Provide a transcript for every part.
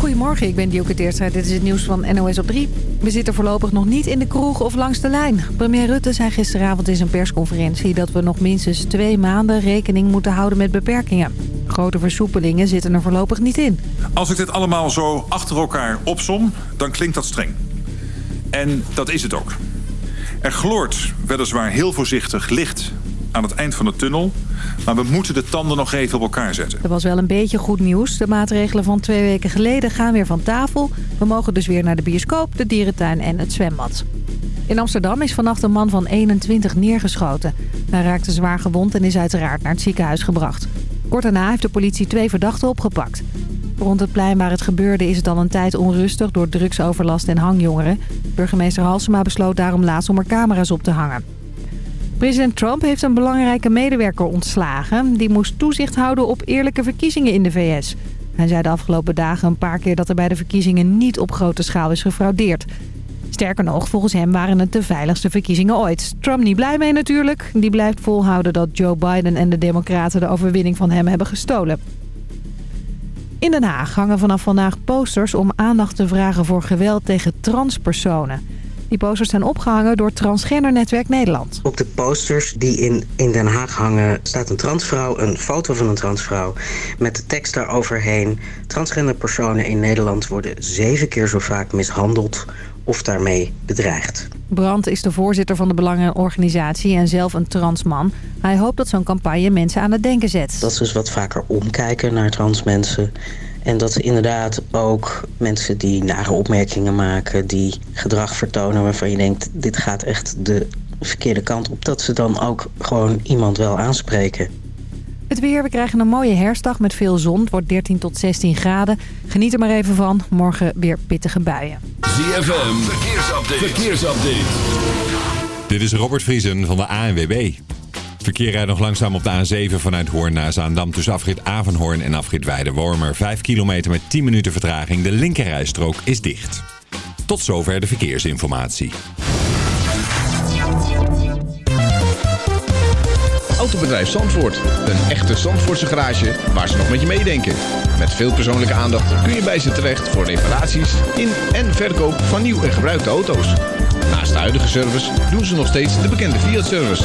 Goedemorgen, ik ben Dioke Teerstra. Dit is het nieuws van NOS op 3. We zitten voorlopig nog niet in de kroeg of langs de lijn. Premier Rutte zei gisteravond in zijn persconferentie... dat we nog minstens twee maanden rekening moeten houden met beperkingen. Grote versoepelingen zitten er voorlopig niet in. Als ik dit allemaal zo achter elkaar opsom, dan klinkt dat streng. En dat is het ook. Er gloort weliswaar heel voorzichtig licht aan het eind van de tunnel... maar we moeten de tanden nog even op elkaar zetten. Er was wel een beetje goed nieuws. De maatregelen van twee weken geleden gaan weer van tafel. We mogen dus weer naar de bioscoop, de dierentuin en het zwembad. In Amsterdam is vannacht een man van 21 neergeschoten. Hij raakte zwaar gewond en is uiteraard naar het ziekenhuis gebracht. Kort daarna heeft de politie twee verdachten opgepakt. Rond het plein waar het gebeurde is het al een tijd onrustig door drugsoverlast en hangjongeren. Burgemeester Halsema besloot daarom laatst om er camera's op te hangen. President Trump heeft een belangrijke medewerker ontslagen. Die moest toezicht houden op eerlijke verkiezingen in de VS. Hij zei de afgelopen dagen een paar keer dat er bij de verkiezingen niet op grote schaal is gefraudeerd. Sterker nog, volgens hem waren het de veiligste verkiezingen ooit. Trump niet blij mee natuurlijk. Die blijft volhouden dat Joe Biden en de democraten de overwinning van hem hebben gestolen. In Den Haag hangen vanaf vandaag posters om aandacht te vragen voor geweld tegen transpersonen. Die posters zijn opgehangen door Transgender Netwerk Nederland. Op de posters die in, in Den Haag hangen staat een transvrouw, een foto van een transvrouw... met de tekst daaroverheen. Transgender personen in Nederland worden zeven keer zo vaak mishandeld of daarmee bedreigd. Brandt is de voorzitter van de belangenorganisatie en zelf een transman. Hij hoopt dat zo'n campagne mensen aan het denken zet. Dat ze dus wat vaker omkijken naar trans mensen... En dat inderdaad ook mensen die nare opmerkingen maken... die gedrag vertonen waarvan je denkt... dit gaat echt de verkeerde kant op... dat ze dan ook gewoon iemand wel aanspreken. Het weer, we krijgen een mooie herfstdag met veel zon. Het wordt 13 tot 16 graden. Geniet er maar even van. Morgen weer pittige buien. ZFM, verkeersupdate. verkeersupdate. Dit is Robert Vriesen van de ANWB. Verkeer rijdt nog langzaam op de A7 vanuit Hoorn naar Zaandam... tussen afrit Avenhoorn en afrit Weide-Wormer. 5 kilometer met 10 minuten vertraging. De linkerrijstrook is dicht. Tot zover de verkeersinformatie. Autobedrijf Zandvoort. Een echte Zandvoortse garage waar ze nog met je meedenken. Met veel persoonlijke aandacht kun je bij ze terecht... voor reparaties in en verkoop van nieuw en gebruikte auto's. Naast de huidige service doen ze nog steeds de bekende Fiat-service...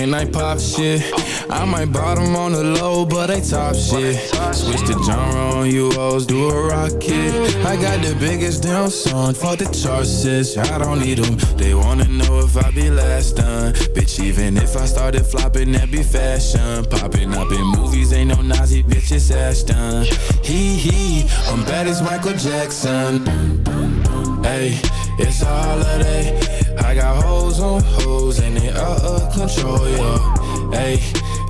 can I pop shit? I might bottom on the low, but they top shit. Switch the genre on you hoes, do a rocket. I got the biggest damn song for the charts. I don't need them. They wanna know if I be last done. Bitch, even if I started flopping, that be fashion. Popping up in movies, ain't no Nazi bitch, it's Ashton. Hee hee, I'm bad as Michael Jackson. Hey, it's a holiday. I got hoes on hoes and they out of control, yo. Hey,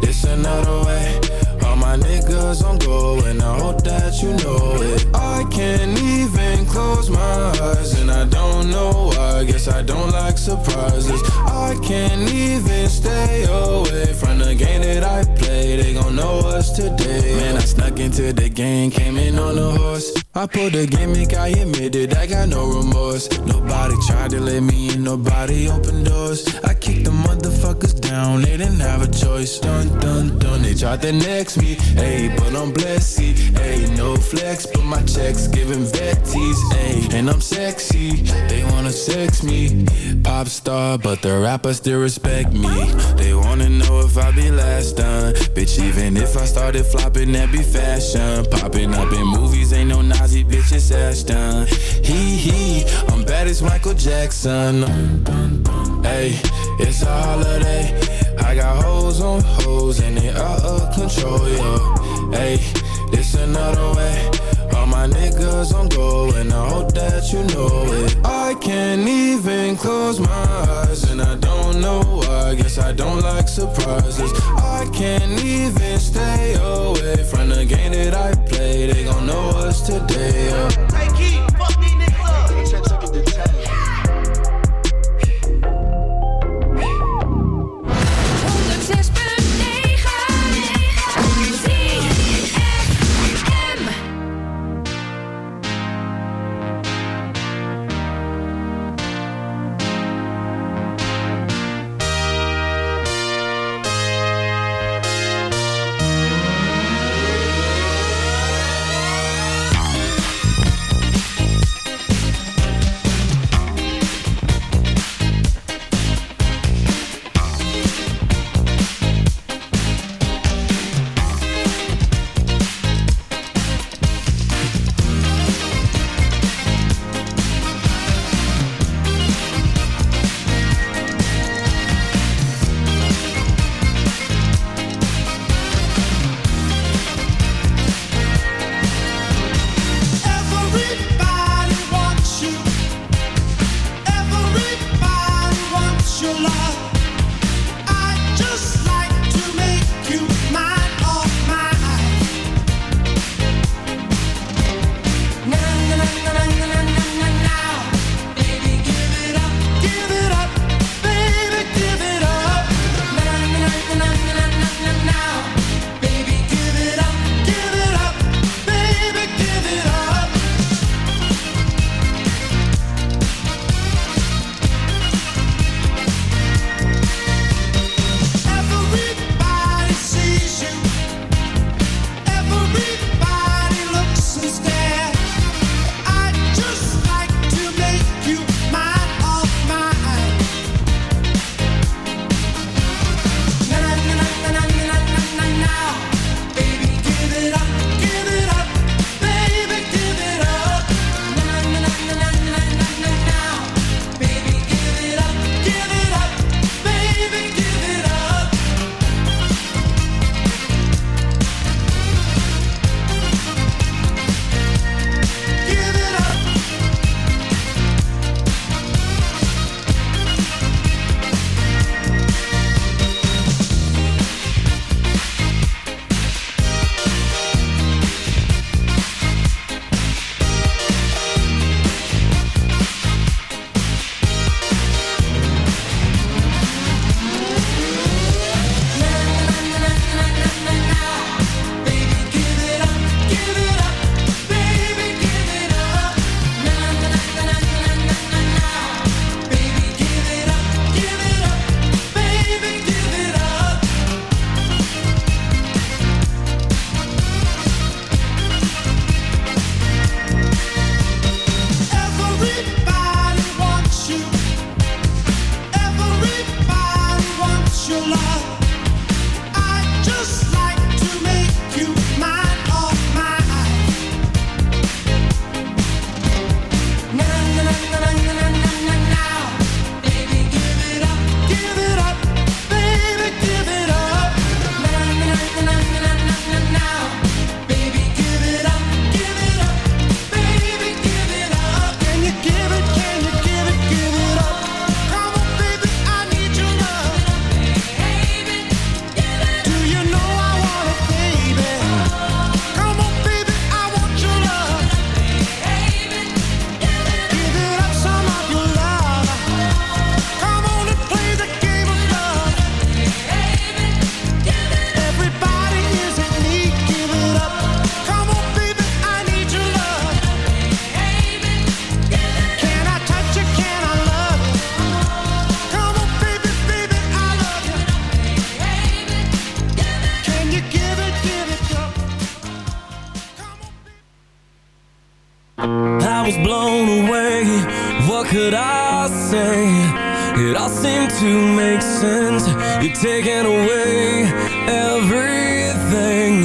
it's another way. All my niggas on go and I hope that you know it. I can't even close my eyes and I don't know why. Guess I don't like surprises. Into the game, came in on a horse. I pulled the gimmick, I admitted I got no remorse. Nobody tried to let me in, nobody opened doors. I kicked the motherfuckers down, they didn't have a choice. Dun dun dun, they tried to next me, ayy, but I'm blessed, ayy, no flex, but my checks giving vetties, ayy, and I'm sexy. They wanna sex me, pop star, but the rappers still respect me. They wanna know if I be last done, bitch. Even if I started flopping, that be fashion. Popping up in movies, ain't no Nazi bitch, it's Ashton. Hee hee, I'm bad as Michael Jackson. Hey, it's a holiday. I got hoes on hoes and they out of control, yo. Hey, this another way. All my niggas on go and I hope that you know it. I can't even close my eyes and I don't know why. Guess I don't like surprises. I can't even stay away from the game that I play. They gon' know us today. blown away. What could I say? It all seemed to make sense. You're taking away everything.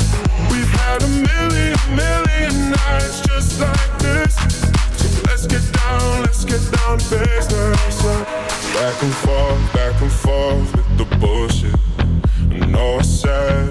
Back and forth, back and forth with the bullshit. I know I said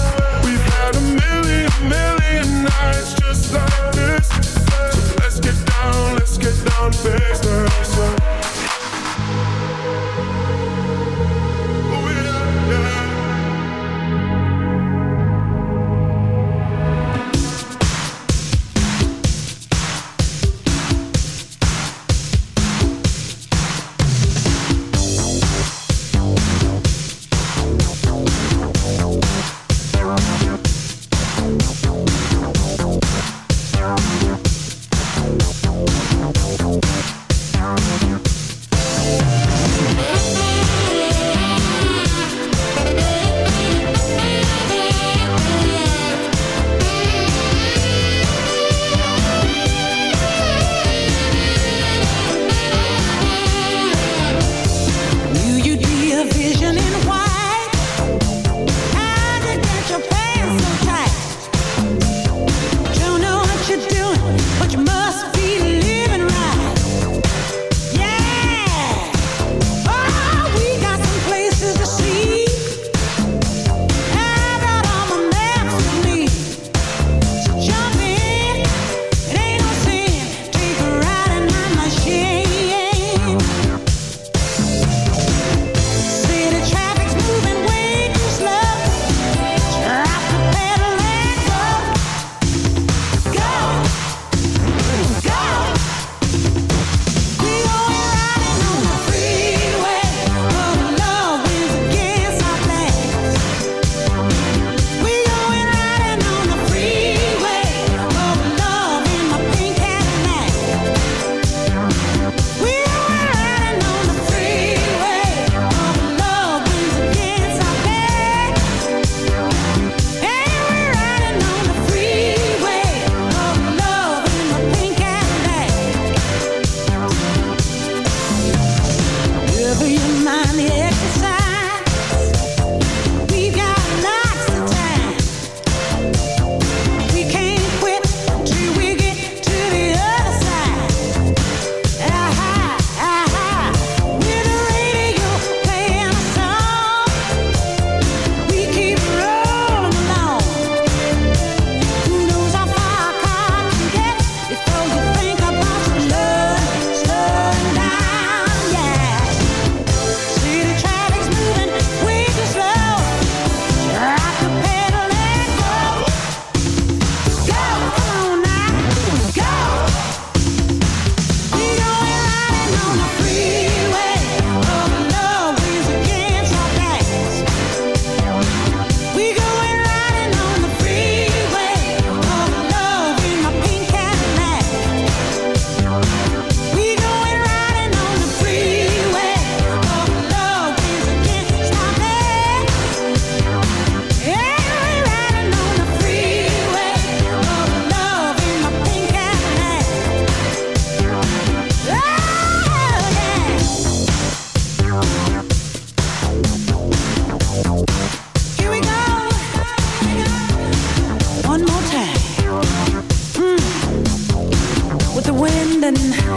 million nights just like this. So let's get down, let's get down, baby.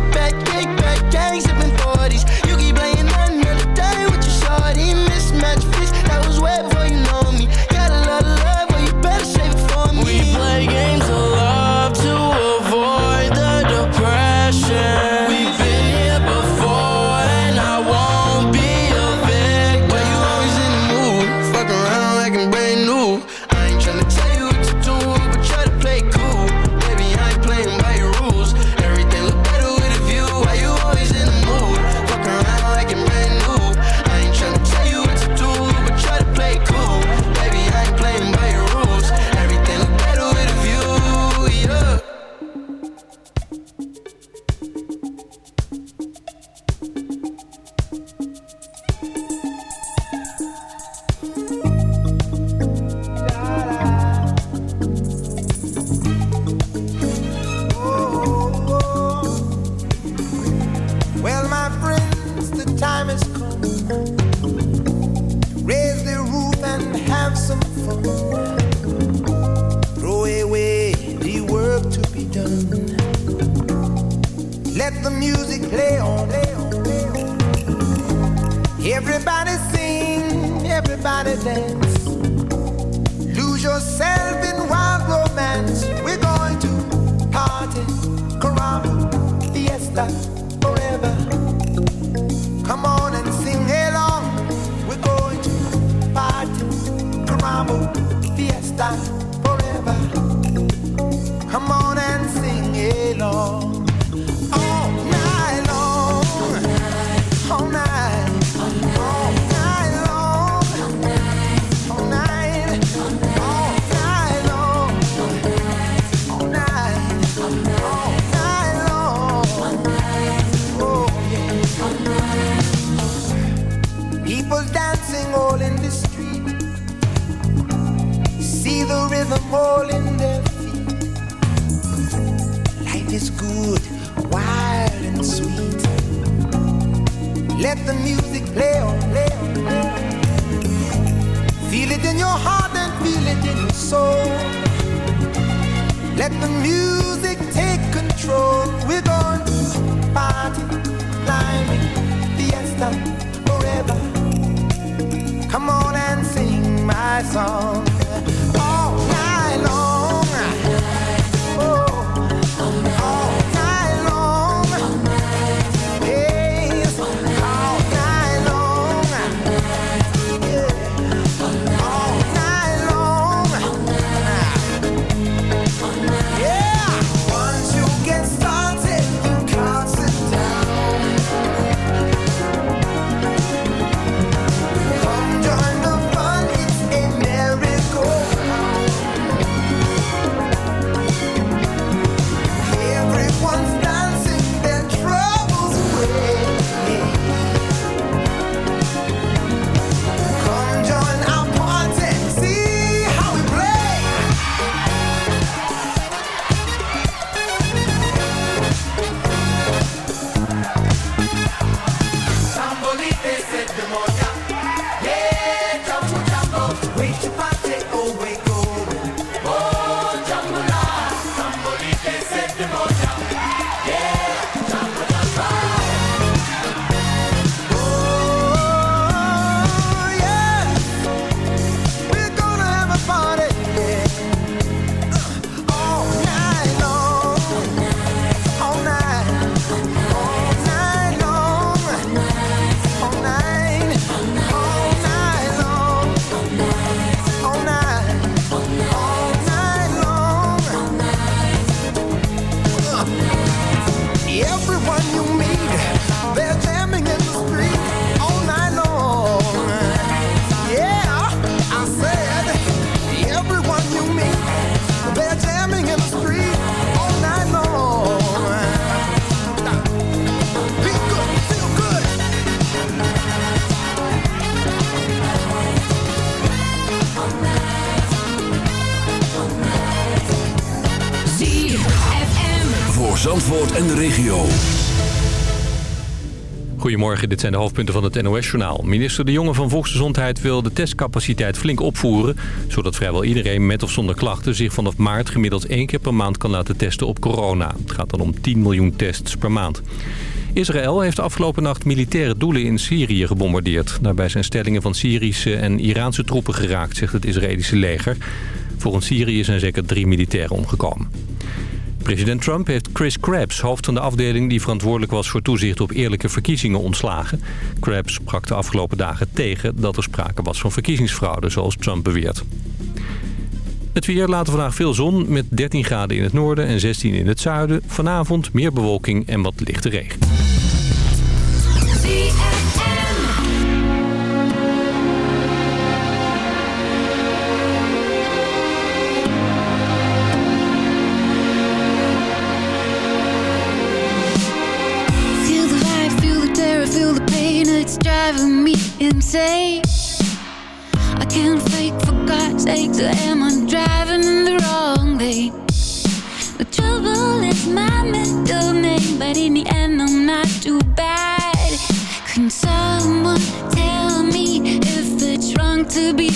Slick back, kick back, Goedemorgen, dit zijn de hoofdpunten van het NOS-journaal. Minister De Jonge van Volksgezondheid wil de testcapaciteit flink opvoeren... zodat vrijwel iedereen met of zonder klachten zich vanaf maart gemiddeld één keer per maand kan laten testen op corona. Het gaat dan om 10 miljoen tests per maand. Israël heeft afgelopen nacht militaire doelen in Syrië gebombardeerd. Daarbij zijn stellingen van Syrische en Iraanse troepen geraakt, zegt het Israëlische leger. Volgens Syrië zijn zeker drie militairen omgekomen. President Trump heeft Chris Krebs, hoofd van de afdeling die verantwoordelijk was voor toezicht op eerlijke verkiezingen, ontslagen. Krebs sprak de afgelopen dagen tegen dat er sprake was van verkiezingsfraude, zoals Trump beweert. Het weer later vandaag veel zon met 13 graden in het noorden en 16 in het zuiden. Vanavond meer bewolking en wat lichte regen. Me insane. I can't fake for God's sake, so am I driving in the wrong lane? The trouble is my middle name, but in the end I'm not too bad. Can someone tell me if it's wrong to be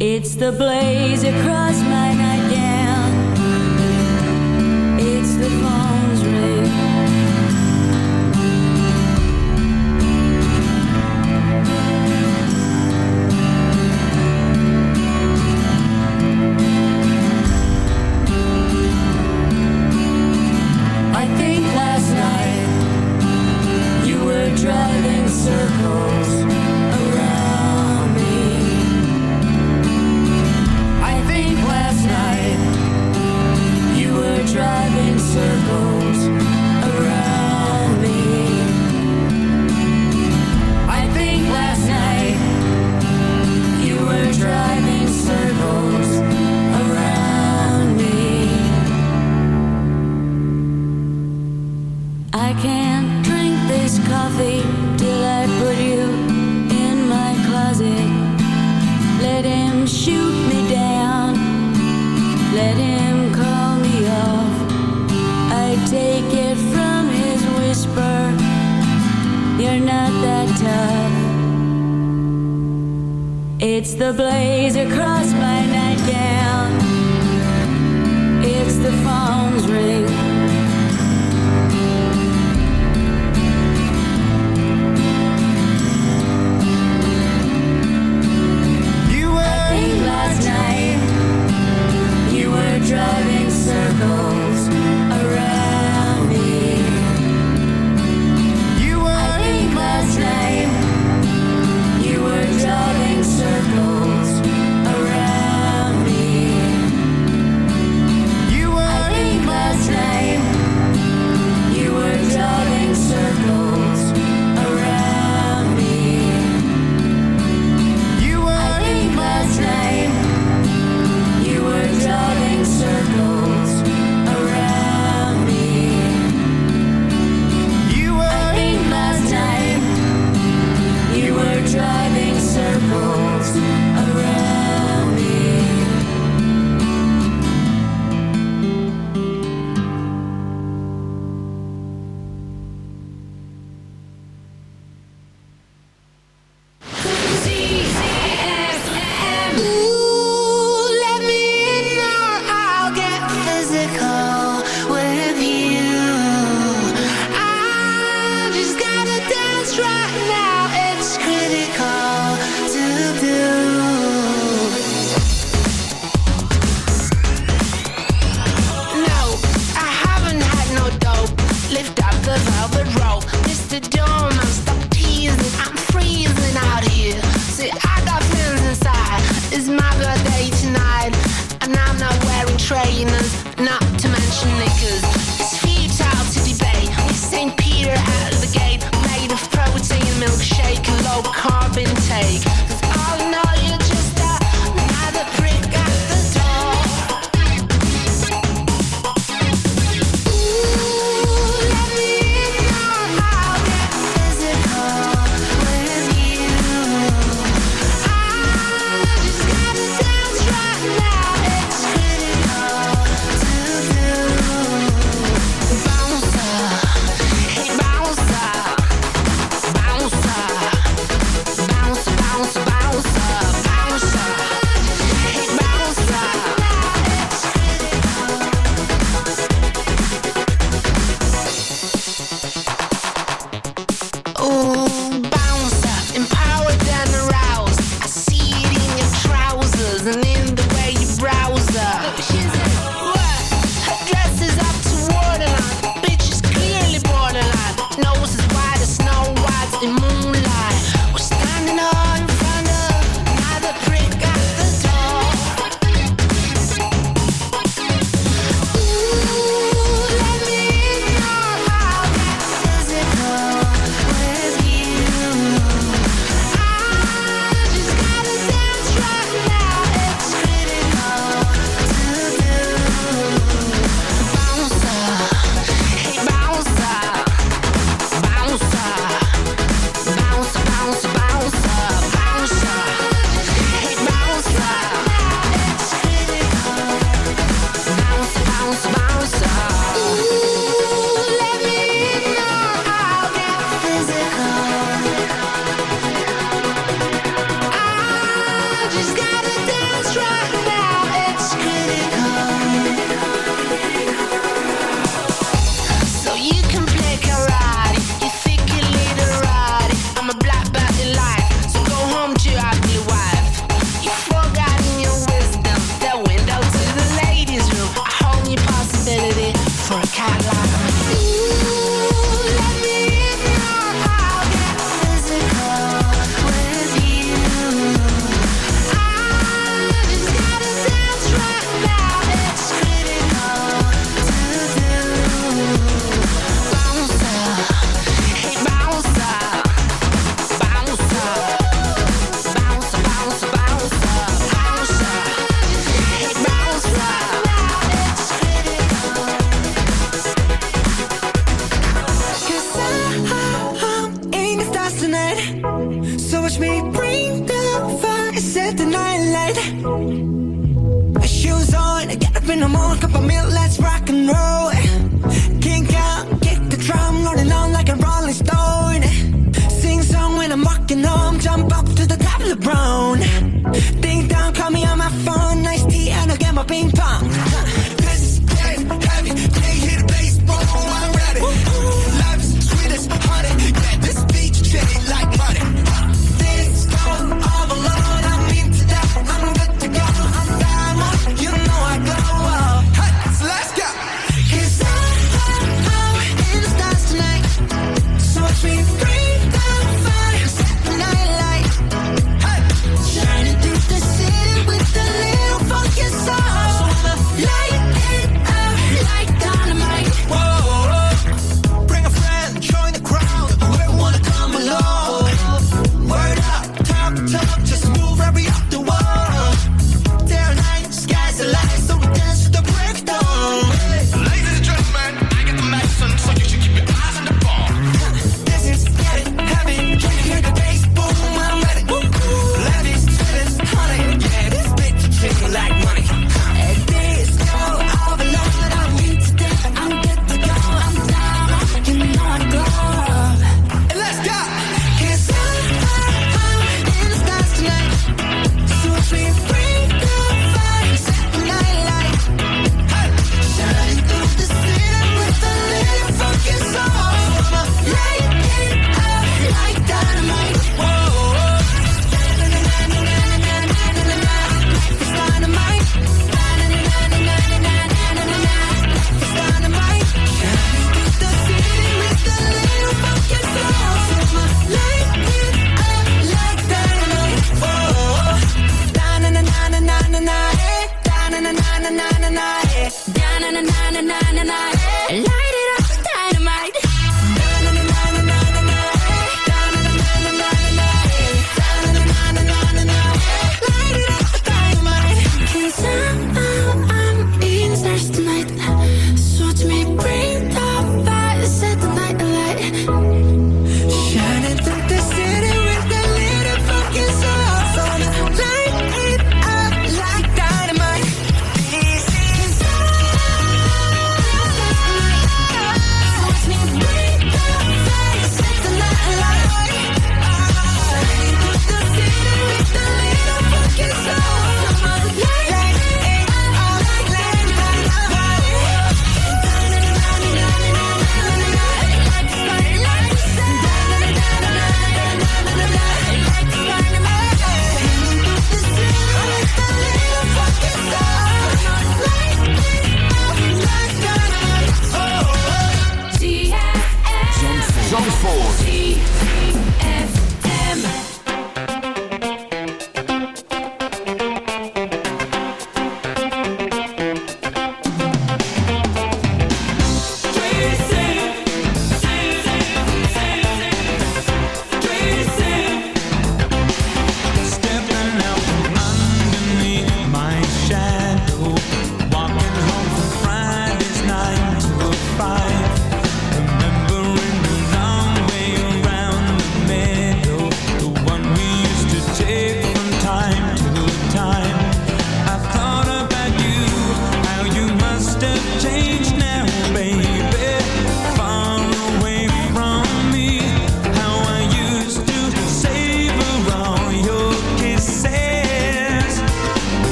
It's the blaze across